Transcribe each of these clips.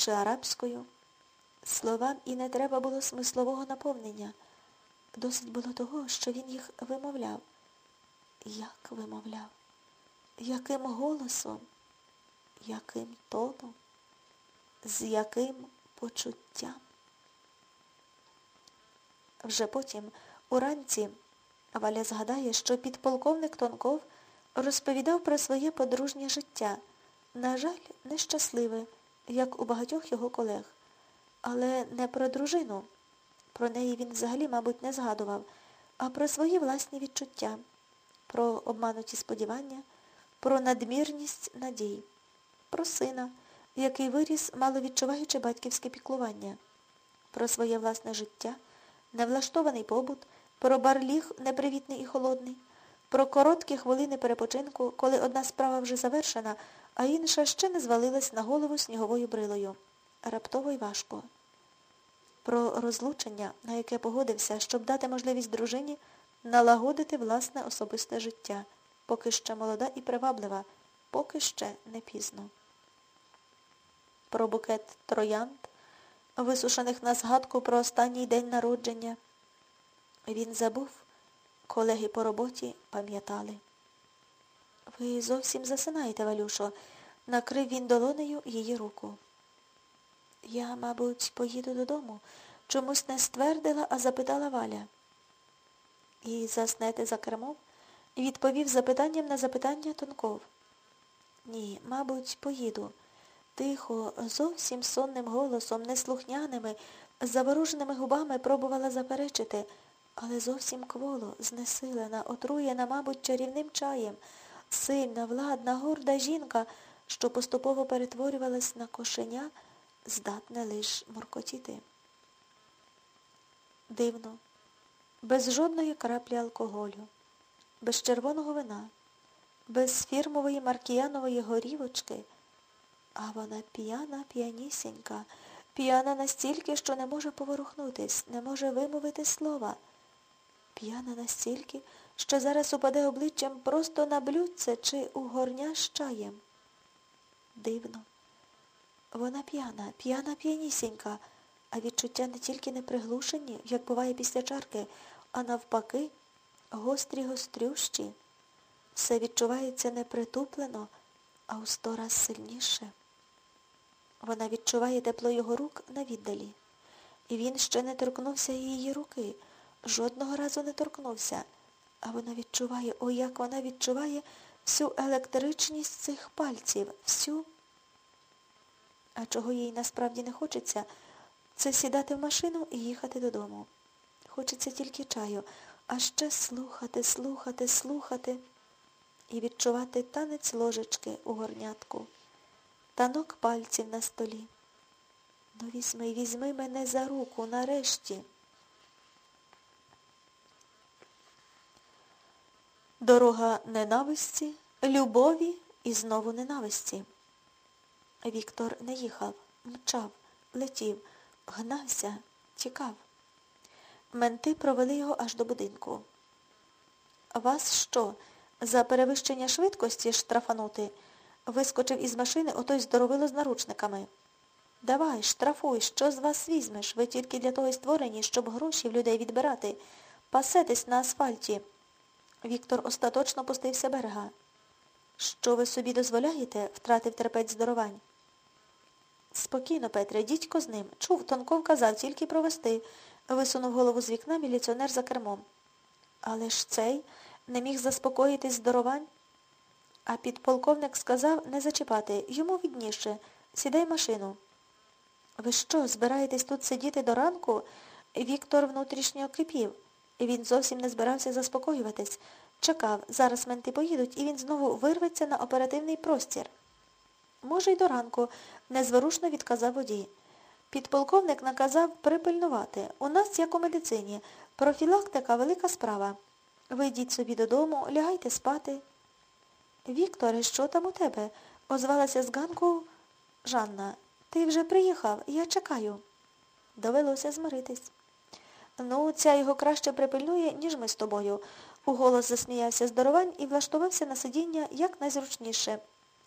чи арабською. Словам і не треба було смислового наповнення. Досить було того, що він їх вимовляв. Як вимовляв? Яким голосом? Яким тоном? З яким почуттям? Вже потім, уранці, Валя згадає, що підполковник Тонков розповідав про своє подружнє життя. На жаль, нещасливе, як у багатьох його колег. Але не про дружину. Про неї він взагалі, мабуть, не згадував, а про свої власні відчуття, про обмануті сподівання, про надмірність надій, про сина, який виріс, мало відчуваючи батьківське піклування, про своє власне життя, невлаштований побут, про барліг непривітний і холодний, про короткі хвилини перепочинку, коли одна справа вже завершена, а інша ще не звалилась на голову сніговою брилою. Раптово й важко. Про розлучення, на яке погодився, щоб дати можливість дружині налагодити власне особисте життя, поки ще молода і приваблива, поки ще не пізно. Про букет троянд, висушених на згадку про останній день народження. Він забув, колеги по роботі пам'ятали. Ви зовсім засинаєте, Валюшо, накрив він долонею її руку. Я, мабуть, поїду додому. Чомусь не ствердила, а запитала Валя. І заснете за кермом? Відповів запитанням на запитання Тонков. Ні, мабуть, поїду. Тихо, зовсім сонним голосом, неслухняними, завороженими губами пробувала заперечити, але зовсім кволо, знесилена, отруєна, мабуть, чарівним чаєм, сильна, владна, горда жінка, що поступово перетворювалась на кошеня, здатне лиш моркотіти. Дивно, без жодної краплі алкоголю, без червоного вина, без фірмової маркіянової горівочки, а вона п'яна, п'янісінька, п'яна настільки, що не може поворухнутись, не може вимовити слова. П'яна настільки, що зараз упаде обличчям просто на блюдце чи у горня з чаєм. Дивно. Вона п'яна, п'яна п'янісінька, а відчуття не тільки не приглушені, як буває після чарки, а навпаки, гострі гострющі. Все відчувається не притуплено, а у сто раз сильніше. Вона відчуває тепло його рук на віддалі. І він ще не торкнувся її руки, жодного разу не торкнувся. А вона відчуває, о, як вона відчуває всю електричність цих пальців, всю. А чого їй насправді не хочеться, це сідати в машину і їхати додому. Хочеться тільки чаю, а ще слухати, слухати, слухати і відчувати танець ложечки у горнятку, танок пальців на столі. Ну візьми, візьми мене за руку нарешті. Дорога ненависті, любові і знову ненависті. Віктор не їхав, мчав, летів, гнався, тікав. Менти провели його аж до будинку. Вас що, за перевищення швидкості штрафанути? Вискочив із машини отой здоровило з наручниками. Давай, штрафуй, що з вас візьмеш? Ви тільки для того й створені, щоб гроші в людей відбирати. Пасетесь на асфальті. Віктор остаточно пустився берега. Що ви собі дозволяєте? втратив терпець здоровань. Спокійно, Петре, дідько з ним. Чув, Тонков казав, тільки провести. Висунув голову з вікна міліціонер за кермом. Але ж цей не міг заспокоїтись здоровань. А підполковник сказав не зачіпати. Йому відніше. Сідай машину. Ви що, збираєтесь тут сидіти до ранку? Віктор внутрішньо кипів. Він зовсім не збирався заспокоюватись. Чекав, зараз менти поїдуть, і він знову вирветься на оперативний простір. Може, й до ранку, незворушно відказав водій. Підполковник наказав припильнувати. У нас, як у медицині, профілактика велика справа. Ви йдіть собі додому, лягайте спати. Вікторе, що там у тебе? озвалася з ганку Жанна. Ти вже приїхав, я чекаю. Довелося змиритись. Ну, ця його краще припильнує, ніж ми з тобою. Уголос засміявся здоровань і влаштувався на сидіння якнайзручніше,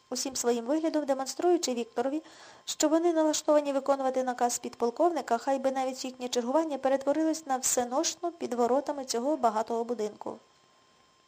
усім своїм виглядом демонструючи Вікторові, що вони налаштовані виконувати наказ підполковника, хай би навіть їхнє чергування перетворилось на всеношну під воротами цього багатого будинку.